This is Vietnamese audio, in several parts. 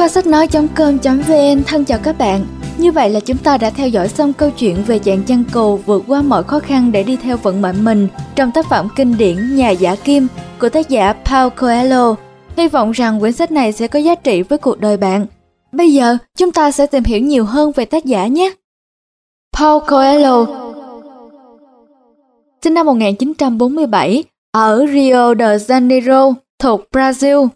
Khoa sách nói.com.vn thân chào các bạn. Như vậy là chúng ta đã theo dõi xong câu chuyện về chàng chăn cừu vượt qua mọi khó khăn để đi theo vận mệnh mình trong tác phẩm kinh điển Nhà giả kim của tác giả Paulo Coelho. Hy vọng rằng quyển sách này sẽ có giá trị với cuộc đời bạn. Bây giờ, chúng ta sẽ tìm hiểu nhiều hơn về tác giả nhé. Paulo Coelho Sinh năm 1947 ở Rio de Janeiro, thuộc Brazil.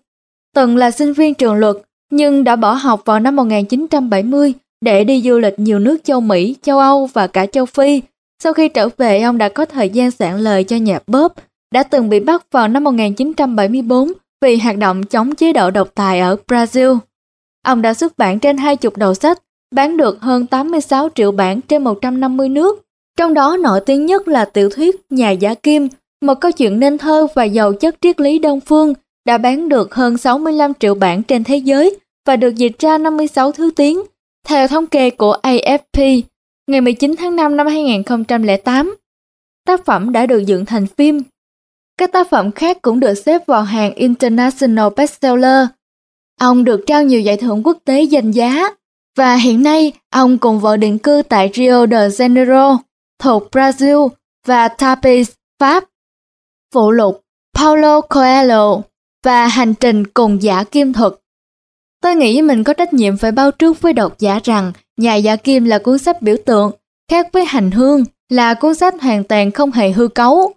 Từng là sinh viên trường luật, nhưng đã bỏ học vào năm 1970 để đi du lịch nhiều nước châu Mỹ, châu Âu và cả châu Phi. Sau khi trở về, ông đã có thời gian soạn lời cho nhạc bóp, đã từng bị bắt vào năm 1974 vì hoạt động chống chế độ độc tài ở Brazil. Ông đã xuất bản trên hai chục đầu sách, bán được hơn 86 triệu bản trên 150 nước. Trong đó nổi tiếng nhất là tiểu thuyết Nhà giả kim, một câu chuyện nên thơ và giàu chất triết lý đông phương đã bán được hơn 65 triệu bản trên thế giới và được dịch ra 56 thứ tiếng. Theo thống kê của AFP, ngày 19 tháng 5 năm 2008, tác phẩm đã được dựng thành phim. Các tác phẩm khác cũng được xếp vào hàng International Bestseller. Ông được trao nhiều giải thưởng quốc tế danh giá và hiện nay ông cùng vợ định cư tại Rio de Janeiro, thuộc Brazil và Tapiz, Pháp. Phụ lục Paulo Coelho và hành trình cùng giả kim thuật. Tôi nghĩ mình có trách nhiệm phải bao trước với độc giả rằng Nhà giả kim là cuốn sách biểu tượng, khác với hành hương là cuốn sách hoàn toàn không hề hư cấu.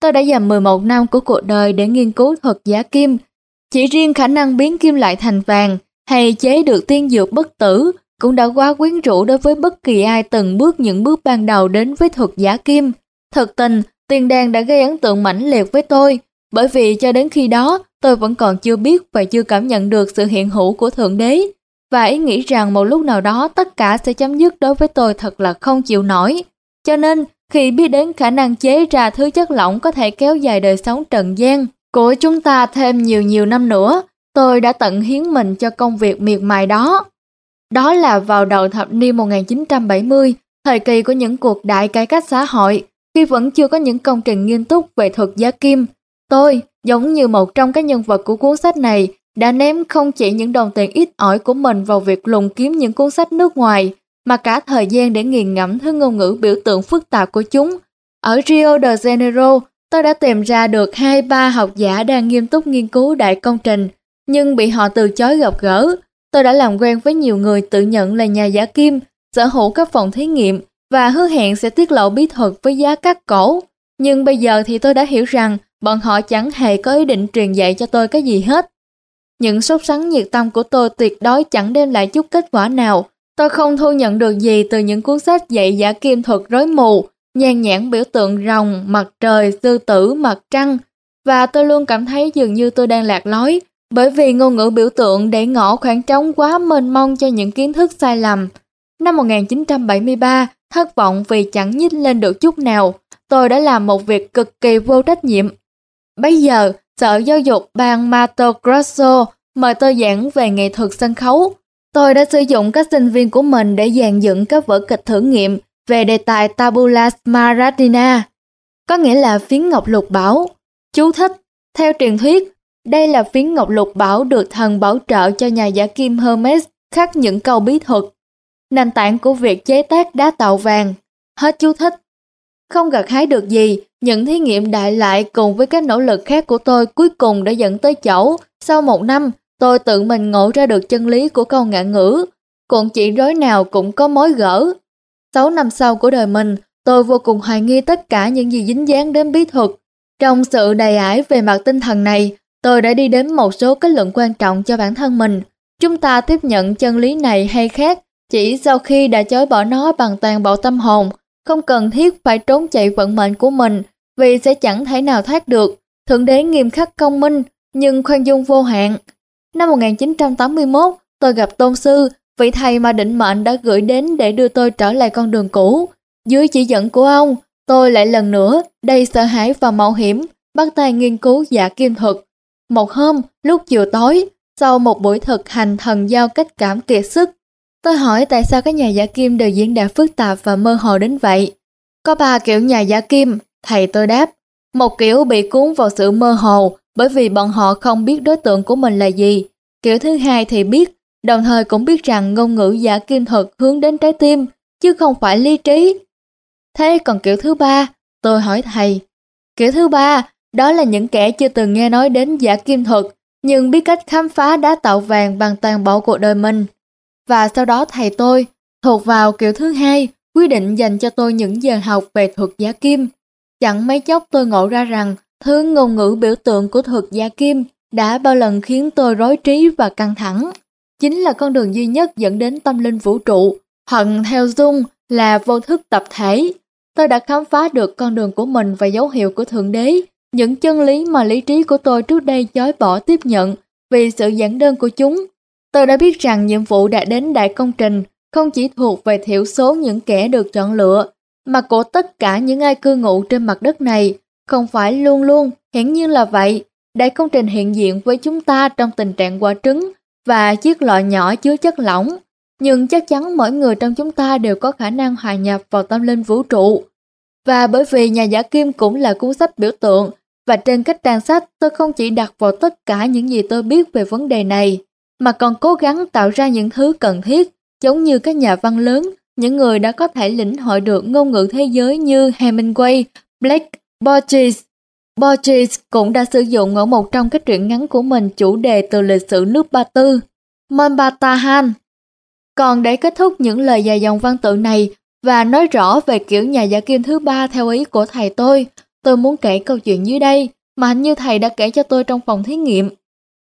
Tôi đã dành 11 năm của cuộc đời để nghiên cứu thuật giả kim. Chỉ riêng khả năng biến kim lại thành vàng hay chế được tiên dược bất tử cũng đã quá quyến rũ đối với bất kỳ ai từng bước những bước ban đầu đến với thuật giả kim. Thật tình, tiền đàn đã gây ấn tượng mãnh liệt với tôi, bởi vì cho đến khi đó tôi vẫn còn chưa biết và chưa cảm nhận được sự hiện hữu của Thượng Đế. Và ý nghĩ rằng một lúc nào đó tất cả sẽ chấm dứt đối với tôi thật là không chịu nổi. Cho nên, khi biết đến khả năng chế ra thứ chất lỏng có thể kéo dài đời sống trần gian của chúng ta thêm nhiều nhiều năm nữa, tôi đã tận hiến mình cho công việc miệt mài đó. Đó là vào đầu thập niên 1970, thời kỳ của những cuộc đại cải cách xã hội, khi vẫn chưa có những công trình nghiêm túc về thuật giá kim. Tôi, giống như một trong các nhân vật của cuốn sách này, đã ném không chỉ những đồng tiền ít ỏi của mình vào việc lùng kiếm những cuốn sách nước ngoài, mà cả thời gian để nghiền ngẫm thứ ngôn ngữ biểu tượng phức tạp của chúng. Ở Rio de Janeiro, tôi đã tìm ra được hai ba học giả đang nghiêm túc nghiên cứu đại công trình, nhưng bị họ từ chối gặp gỡ. Tôi đã làm quen với nhiều người tự nhận là nhà giả kim, sở hữu các phòng thí nghiệm và hứa hẹn sẽ tiết lộ bí thuật với giá cắt cổ. Nhưng bây giờ thì tôi đã hiểu rằng bọn họ chẳng hề có ý định truyền dạy cho tôi cái gì hết. Những sốt sắng nhiệt tâm của tôi tuyệt đối chẳng đem lại chút kết quả nào. Tôi không thu nhận được gì từ những cuốn sách dạy giả kim thuật rối mù, nhan nhãn biểu tượng rồng, mặt trời, sư tử, mặt trăng. Và tôi luôn cảm thấy dường như tôi đang lạc lối, bởi vì ngôn ngữ biểu tượng để ngỏ khoảng trống quá mênh mông cho những kiến thức sai lầm. Năm 1973, thất vọng vì chẳng nhích lên được chút nào, tôi đã làm một việc cực kỳ vô trách nhiệm. Bây giờ, Sở Giáo dục bang Mato Grosso mời tôi giảng về nghệ thuật sân khấu. Tôi đã sử dụng các sinh viên của mình để dàn dựng các vở kịch thử nghiệm về đề tài Tabula Smaragdina, có nghĩa là phiến ngọc lục bảo. Chú thích, theo truyền thuyết, đây là phiến ngọc lục bảo được thần bảo trợ cho nhà giả kim Hermes khắc những câu bí thuật. Nền tảng của việc chế tác đá tạo vàng. Hết chú thích. Không gặt hái được gì, những thí nghiệm đại lại cùng với các nỗ lực khác của tôi cuối cùng đã dẫn tới chẩu. Sau một năm, tôi tự mình ngộ ra được chân lý của câu ngạn ngữ. Cuộn chỉ rối nào cũng có mối gỡ. Sáu năm sau của đời mình, tôi vô cùng hoài nghi tất cả những gì dính dáng đến bí thuật. Trong sự đầy ải về mặt tinh thần này, tôi đã đi đến một số kết luận quan trọng cho bản thân mình. Chúng ta tiếp nhận chân lý này hay khác chỉ sau khi đã chối bỏ nó bằng toàn bộ tâm hồn, không cần thiết phải trốn chạy vận mệnh của mình vì sẽ chẳng thể nào thoát được. Thượng đế nghiêm khắc công minh nhưng khoan dung vô hạn. Năm 1981, tôi gặp tôn sư, vị thầy mà định mệnh đã gửi đến để đưa tôi trở lại con đường cũ. Dưới chỉ dẫn của ông, tôi lại lần nữa đầy sợ hãi và mạo hiểm bắt tay nghiên cứu giả kim thuật. Một hôm, lúc chiều tối, sau một buổi thực hành thần giao cách cảm kiệt sức, tôi hỏi tại sao các nhà giả kim đều diễn đạt phức tạp và mơ hồ đến vậy. Có ba kiểu nhà giả kim, thầy tôi đáp. Một kiểu bị cuốn vào sự mơ hồ bởi vì bọn họ không biết đối tượng của mình là gì. Kiểu thứ hai thì biết, đồng thời cũng biết rằng ngôn ngữ giả kim thuật hướng đến trái tim, chứ không phải lý trí. Thế còn kiểu thứ ba, tôi hỏi thầy. Kiểu thứ ba, đó là những kẻ chưa từng nghe nói đến giả kim thuật, nhưng biết cách khám phá đá tạo vàng bằng toàn bộ cuộc đời mình. Và sau đó thầy tôi, thuộc vào kiểu thứ hai, quyết định dành cho tôi những giờ học về thuật giả kim. Chẳng mấy chốc tôi ngộ ra rằng thứ ngôn ngữ biểu tượng của thuật gia kim đã bao lần khiến tôi rối trí và căng thẳng. Chính là con đường duy nhất dẫn đến tâm linh vũ trụ, hận theo dung là vô thức tập thể. Tôi đã khám phá được con đường của mình và dấu hiệu của Thượng Đế, những chân lý mà lý trí của tôi trước đây chối bỏ tiếp nhận vì sự giản đơn của chúng. Tôi đã biết rằng nhiệm vụ đã đến đại công trình không chỉ thuộc về thiểu số những kẻ được chọn lựa, mà của tất cả những ai cư ngụ trên mặt đất này, không phải luôn luôn, hiển nhiên là vậy. Đại công trình hiện diện với chúng ta trong tình trạng quả trứng và chiếc lọ nhỏ chứa chất lỏng, nhưng chắc chắn mỗi người trong chúng ta đều có khả năng hòa nhập vào tâm linh vũ trụ. Và bởi vì nhà giả kim cũng là cuốn sách biểu tượng, và trên các trang sách tôi không chỉ đặt vào tất cả những gì tôi biết về vấn đề này, mà còn cố gắng tạo ra những thứ cần thiết, giống như các nhà văn lớn, những người đã có thể lĩnh hội được ngôn ngữ thế giới như Hemingway, Blake, Borges. Borges cũng đã sử dụng ở một trong các truyện ngắn của mình chủ đề từ lịch sử nước Ba Tư, Monbatahan. Còn để kết thúc những lời dài dòng văn tự này và nói rõ về kiểu nhà giả kim thứ ba theo ý của thầy tôi, tôi muốn kể câu chuyện dưới đây mà hình như thầy đã kể cho tôi trong phòng thí nghiệm.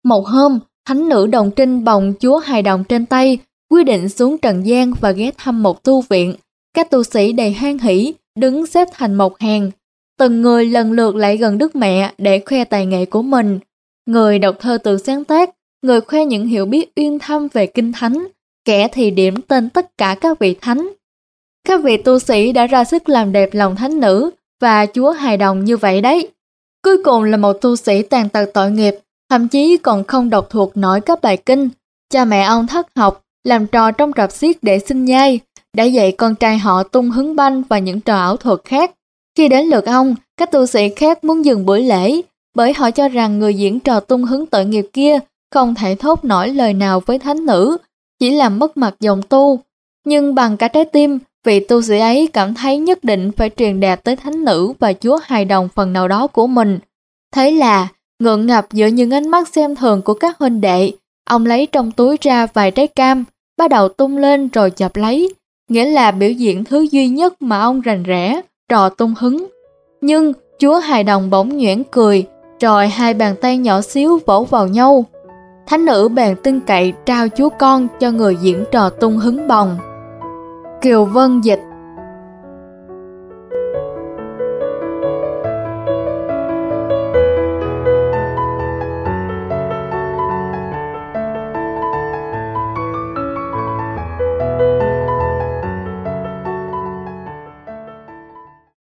Một hôm, thánh nữ đồng trinh bồng chúa hài đồng trên tay, quyết định xuống trần gian và ghé thăm một tu viện. Các tu sĩ đầy hoan hỷ, đứng xếp thành một hàng. Từng người lần lượt lại gần Đức Mẹ để khoe tài nghệ của mình. Người đọc thơ tự sáng tác, người khoe những hiểu biết uyên thâm về kinh thánh, kẻ thì điểm tên tất cả các vị thánh. Các vị tu sĩ đã ra sức làm đẹp lòng thánh nữ và chúa hài đồng như vậy đấy. Cuối cùng là một tu sĩ tàn tật tội nghiệp, thậm chí còn không đọc thuộc nổi các bài kinh. Cha mẹ ông thất học, làm trò trong rạp xiết để xin nhai, đã dạy con trai họ tung hứng banh và những trò ảo thuật khác. Khi đến lượt ông, các tu sĩ khác muốn dừng buổi lễ, bởi họ cho rằng người diễn trò tung hứng tội nghiệp kia không thể thốt nổi lời nào với thánh nữ, chỉ làm mất mặt dòng tu. Nhưng bằng cả trái tim, vị tu sĩ ấy cảm thấy nhất định phải truyền đạt tới thánh nữ và chúa hài đồng phần nào đó của mình. Thế là, ngượng ngập giữa những ánh mắt xem thường của các huynh đệ, ông lấy trong túi ra vài trái cam, bắt đầu tung lên rồi chập lấy, nghĩa là biểu diễn thứ duy nhất mà ông rành rẽ, trò tung hứng. Nhưng chúa hài đồng bỗng nhuyễn cười, rồi hai bàn tay nhỏ xíu vỗ vào nhau. Thánh nữ bèn tin cậy trao chúa con cho người diễn trò tung hứng bồng. Kiều Vân dịch